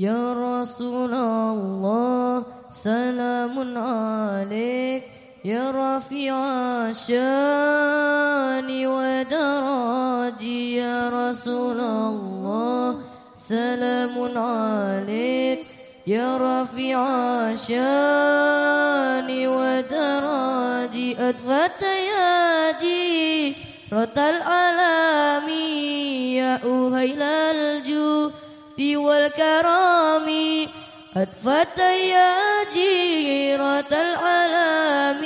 يا رسول الله سلام عليك. يا رفيع الشأن ودراجي يا رسول الله سلام عليك. يا رفيع الشأن ودراجي أدفت ياجي رت العالمي يا أهيل الجود والكرام أدفت يا جيرة العالم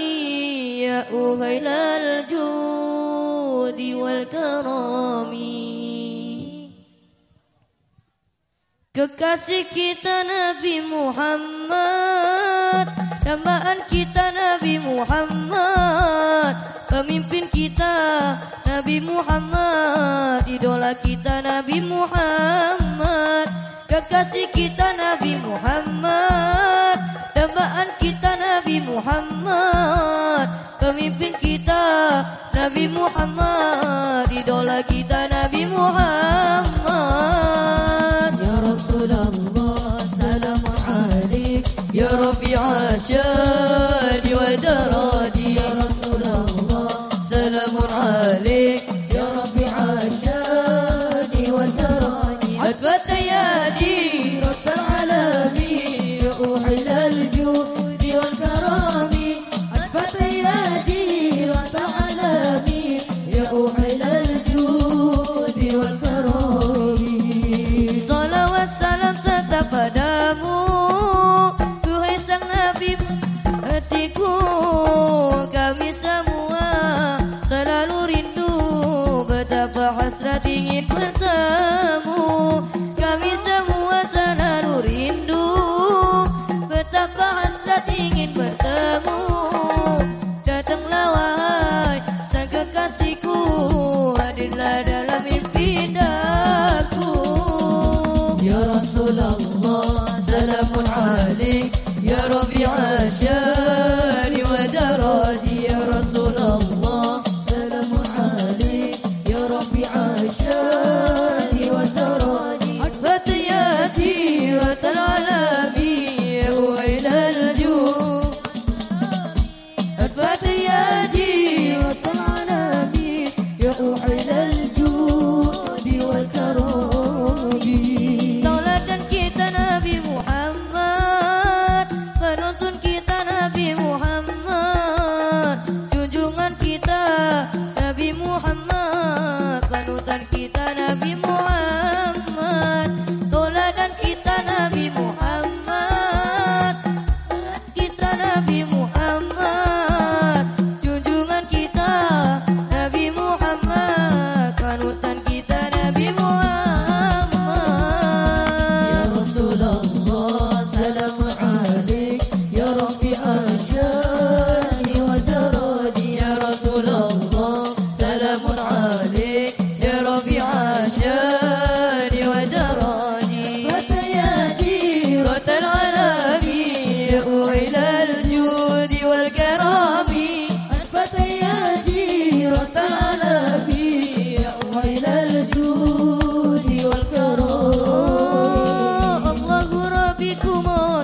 يا أهيل الجود والكرام Kekasih kita Nabi Muhammad Dambaan kita Nabi Muhammad Pemimpin kita Nabi Muhammad Idola kita Nabi Muhammad Kekasih kita Nabi Muhammad. Dambaan kita Nabi Muhammad. Pemimpin kita Nabi Muhammad. Idola kita Nabi Muhammad. Ya Rasulullah Salam alaik. Ya Rafi'a Syadi wa Daraji Ya Rasulullah Salam alaik hatiku Kami semua selalu rindu Betapa hasrat ingin bertemu. Kami semua selalu rindu Betapa hasrat ingin bertemu. Alaik Zdrowia się.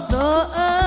多。